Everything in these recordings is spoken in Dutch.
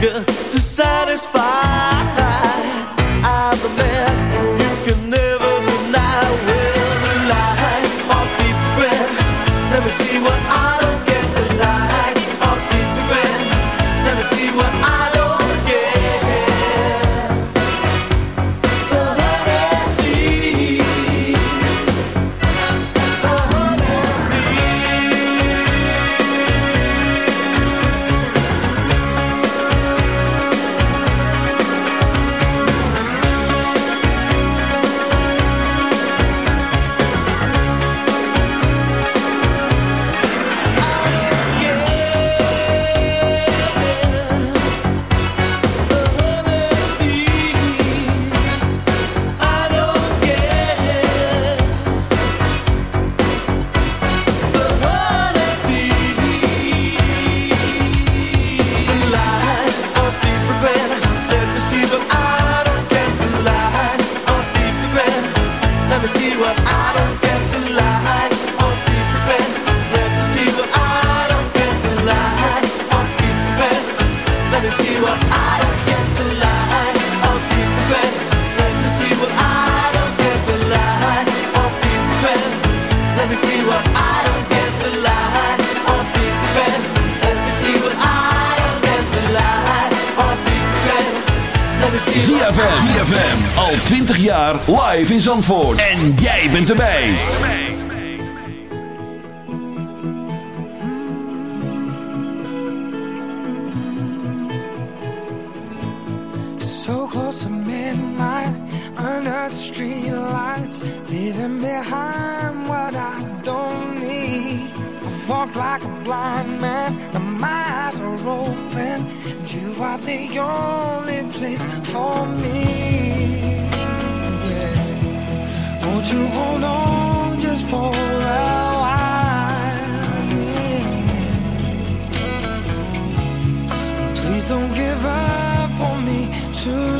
hunger to satisfy. Live in Zandvoort. En jij bent erbij. So close to midnight, under the street lights, leaving behind what I don't need. I walk like a blind man, now my eyes are open, and you are the only place for me. Don't give up on me tonight.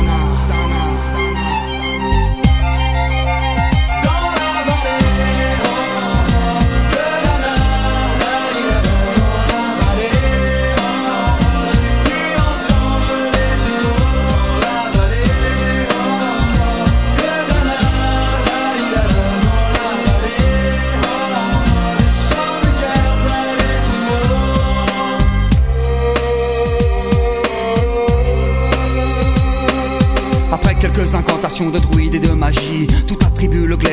De druides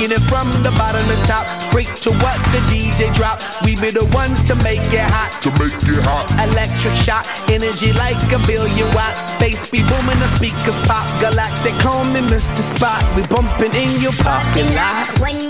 rock, it from the bottom to top. Freak to what the DJ drop. We be the ones to make it hot. To make it hot. Electric shock, energy like a billion watts. Space be booming, the speakers pop. Galactic, call me Mr. Spot. We bumping in your parking lot.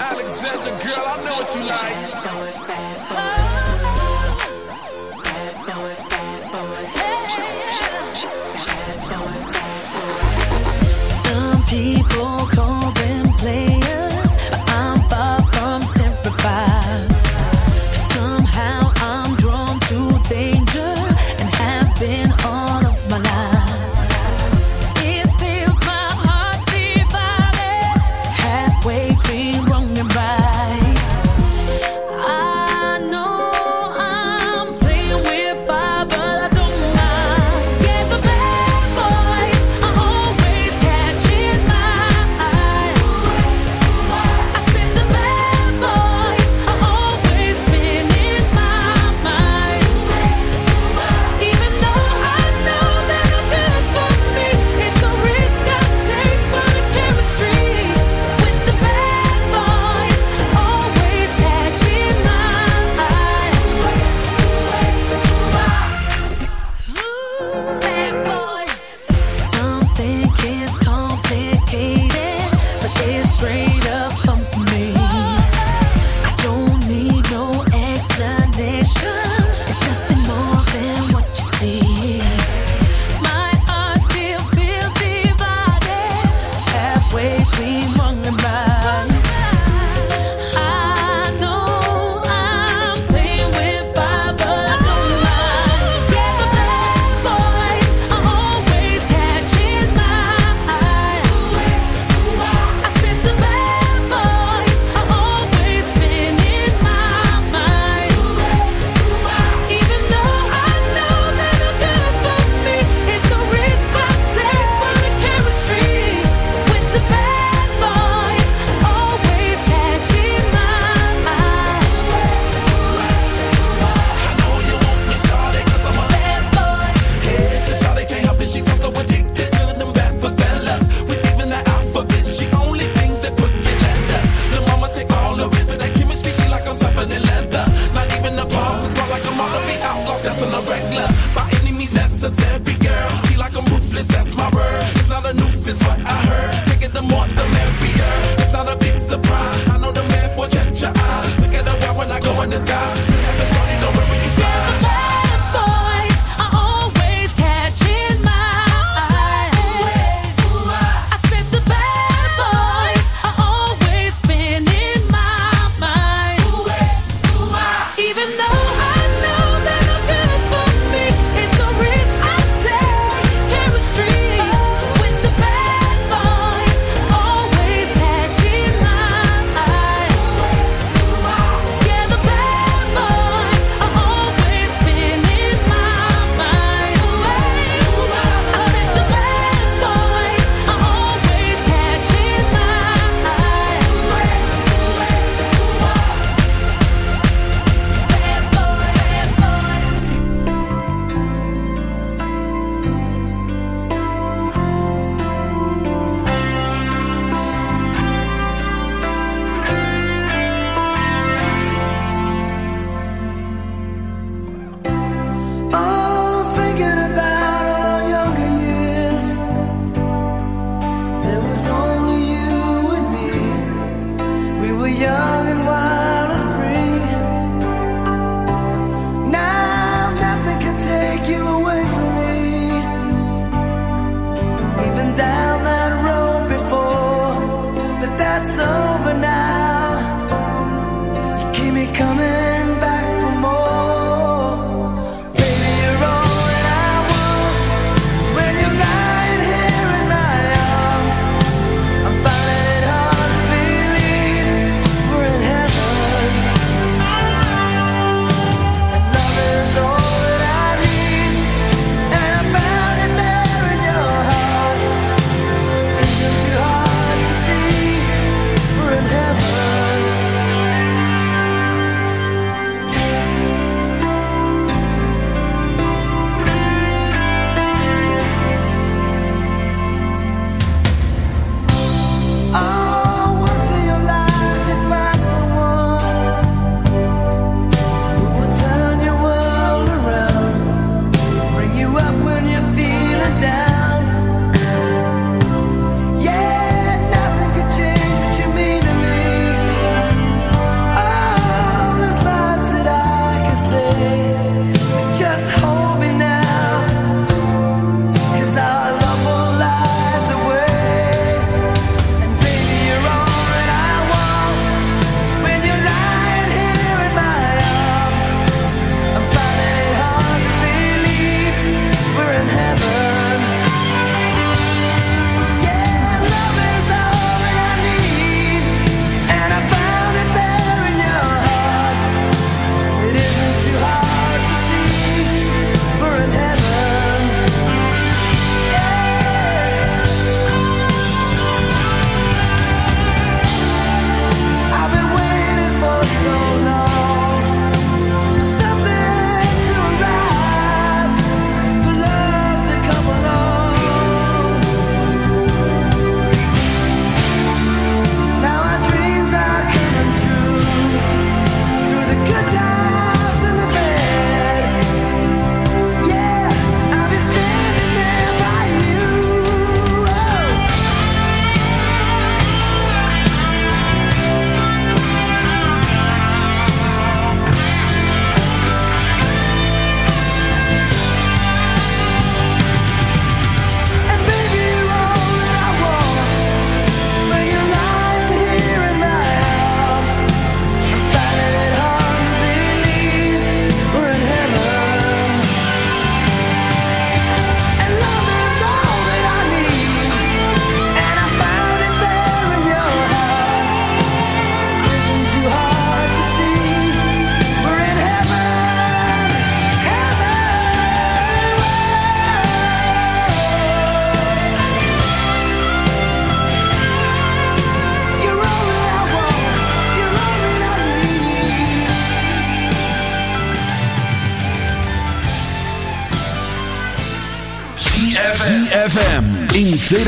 Alexander, girl, I know what you like.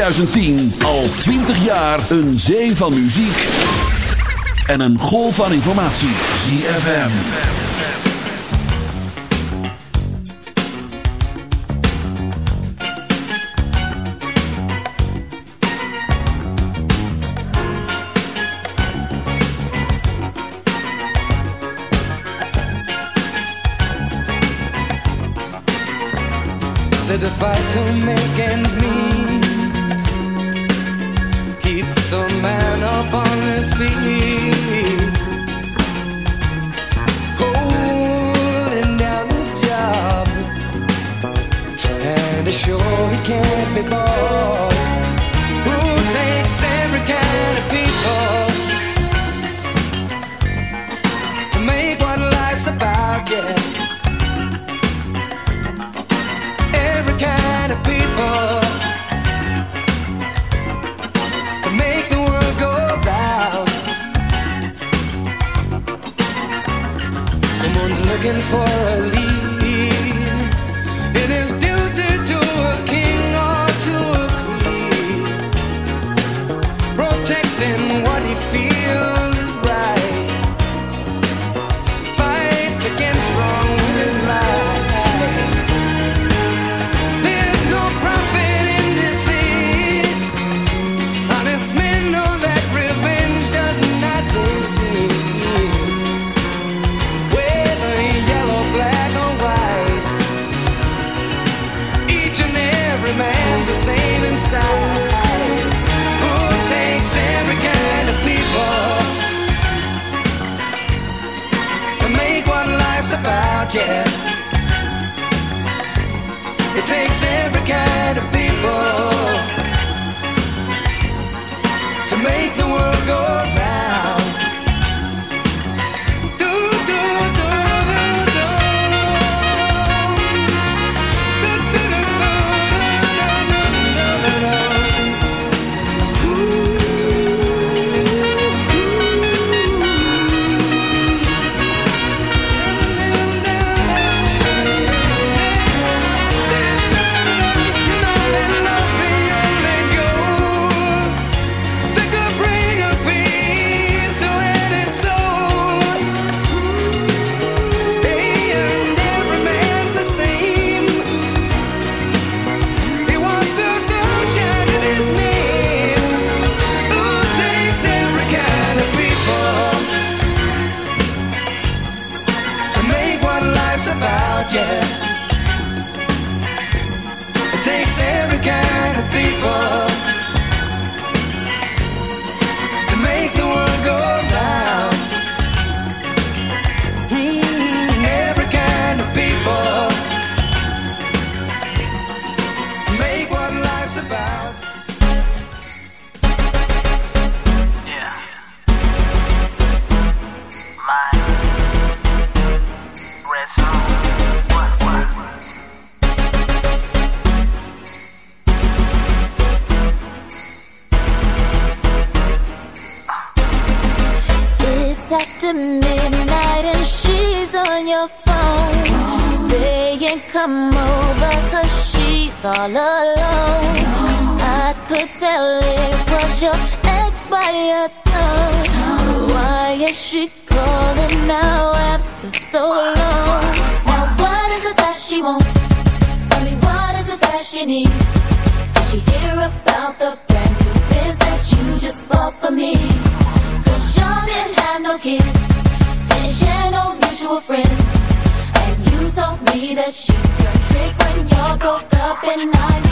2010 al 20 jaar een zee van muziek en een golf van informatie. ZFM. Said the fight to make ends meet You. broke up and I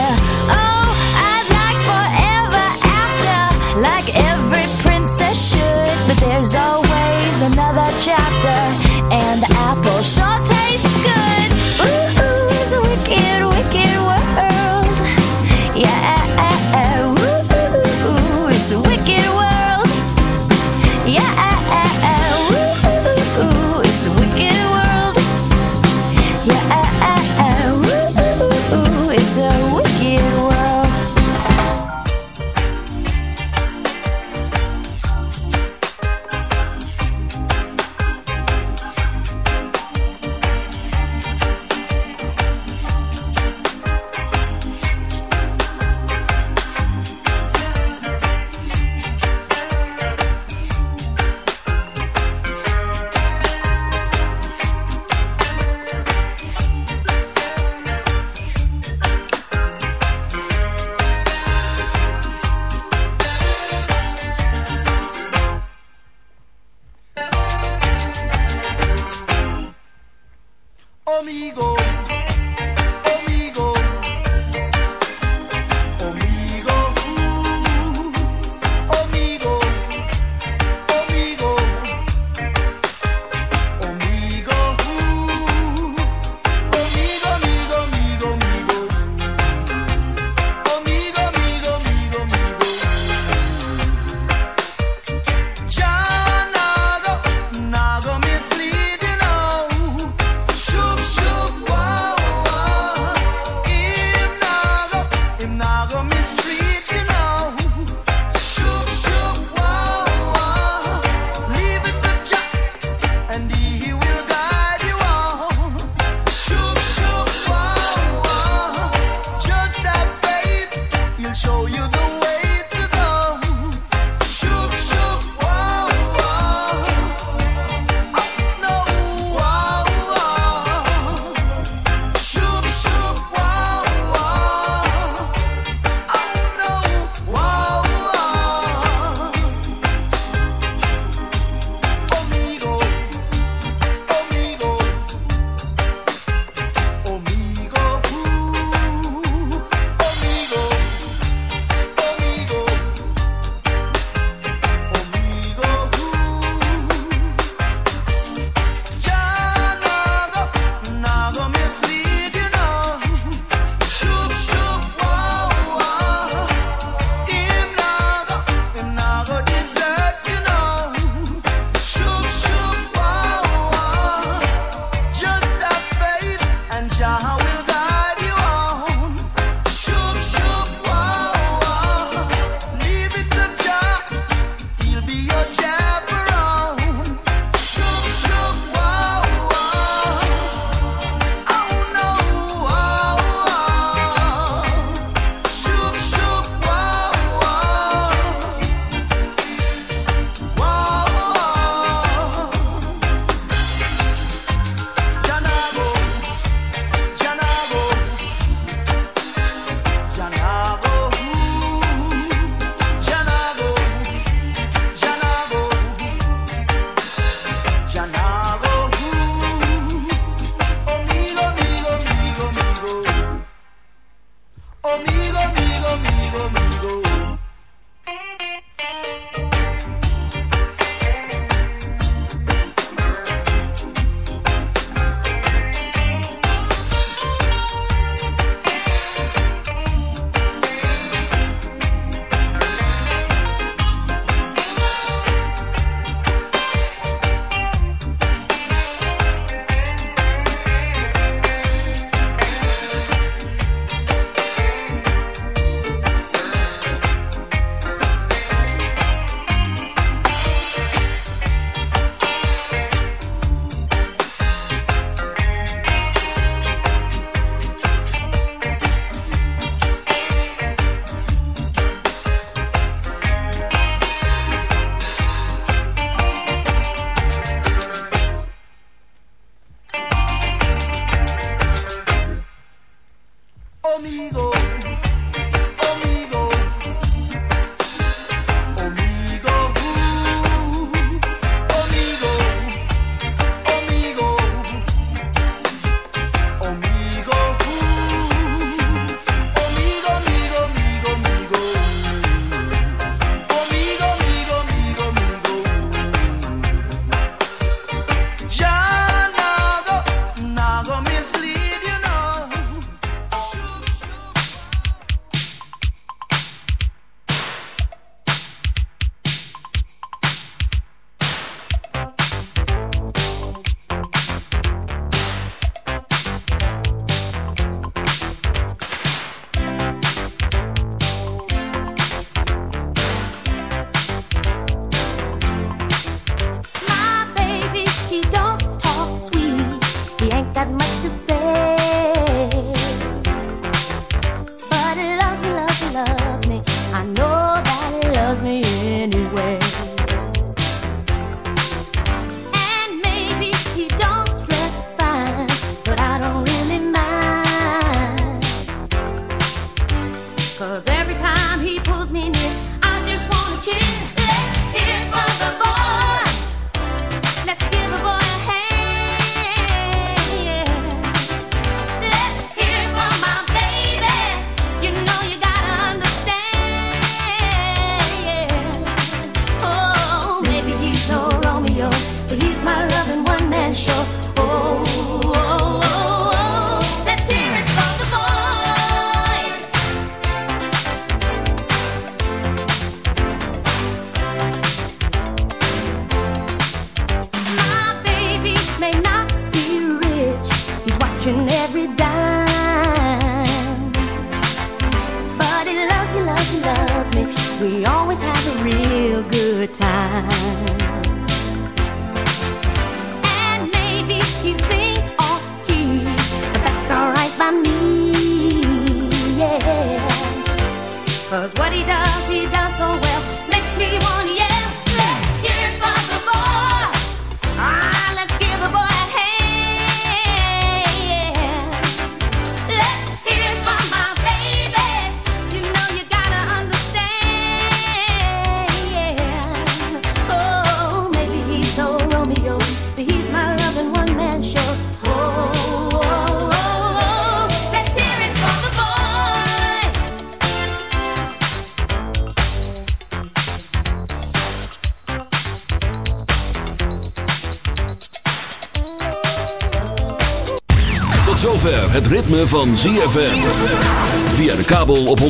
Ritme van ZFM. Via de kabel op 104.5.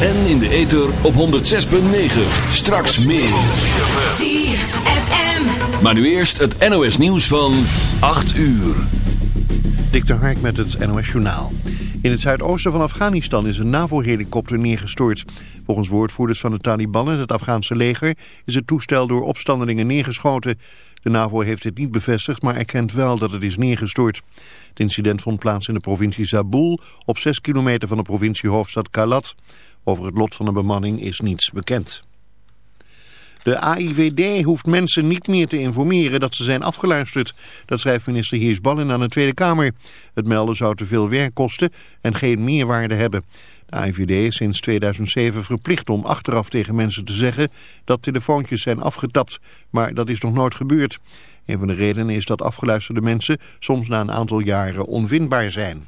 En in de ether op 106.9. Straks meer. ZFM. Maar nu eerst het NOS nieuws van 8 uur. Dik de Hark met het NOS Journaal. In het zuidoosten van Afghanistan is een NAVO-helikopter neergestort. Volgens woordvoerders van de Taliban en het Afghaanse leger is het toestel door opstandelingen neergeschoten. De NAVO heeft dit niet bevestigd, maar erkent wel dat het is neergestort. Het incident vond plaats in de provincie Zabul, op 6 kilometer van de provinciehoofdstad Kalat. Over het lot van de bemanning is niets bekend. De AIVD hoeft mensen niet meer te informeren dat ze zijn afgeluisterd. Dat schrijft minister Heers Ballin aan de Tweede Kamer. Het melden zou te veel werk kosten en geen meerwaarde hebben. De AIVD is sinds 2007 verplicht om achteraf tegen mensen te zeggen dat telefoontjes zijn afgetapt. Maar dat is nog nooit gebeurd. Een van de redenen is dat afgeluisterde mensen soms na een aantal jaren onvindbaar zijn.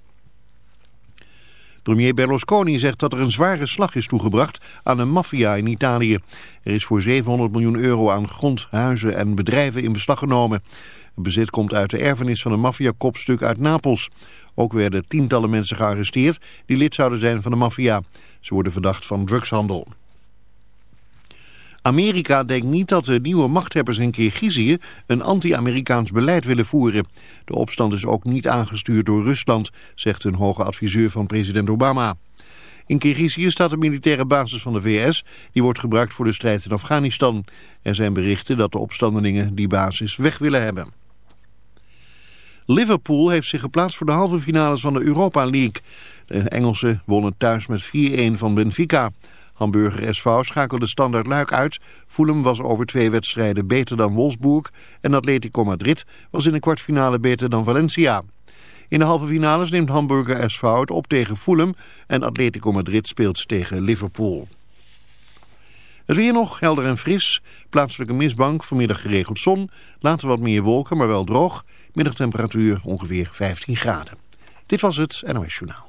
Premier Berlusconi zegt dat er een zware slag is toegebracht aan een maffia in Italië. Er is voor 700 miljoen euro aan grond, huizen en bedrijven in beslag genomen. Het bezit komt uit de erfenis van een maffiakopstuk uit Napels. Ook werden tientallen mensen gearresteerd die lid zouden zijn van de maffia. Ze worden verdacht van drugshandel. Amerika denkt niet dat de nieuwe machthebbers in Kirgizië een anti-Amerikaans beleid willen voeren. De opstand is ook niet aangestuurd door Rusland, zegt een hoge adviseur van president Obama. In Kirgizië staat de militaire basis van de VS, die wordt gebruikt voor de strijd in Afghanistan. Er zijn berichten dat de opstandelingen die basis weg willen hebben. Liverpool heeft zich geplaatst voor de halve finales van de Europa League. De Engelsen wonnen thuis met 4-1 van Benfica. Hamburger SV schakelde standaard Luik uit. Fulham was over twee wedstrijden beter dan Wolfsburg. En Atletico Madrid was in de kwartfinale beter dan Valencia. In de halve finales neemt Hamburger SV het op tegen Fulham. En Atletico Madrid speelt tegen Liverpool. Het weer nog, helder en fris. Plaatselijke mistbank, vanmiddag geregeld zon. Later wat meer wolken, maar wel droog. Middagtemperatuur ongeveer 15 graden. Dit was het NOS Journaal.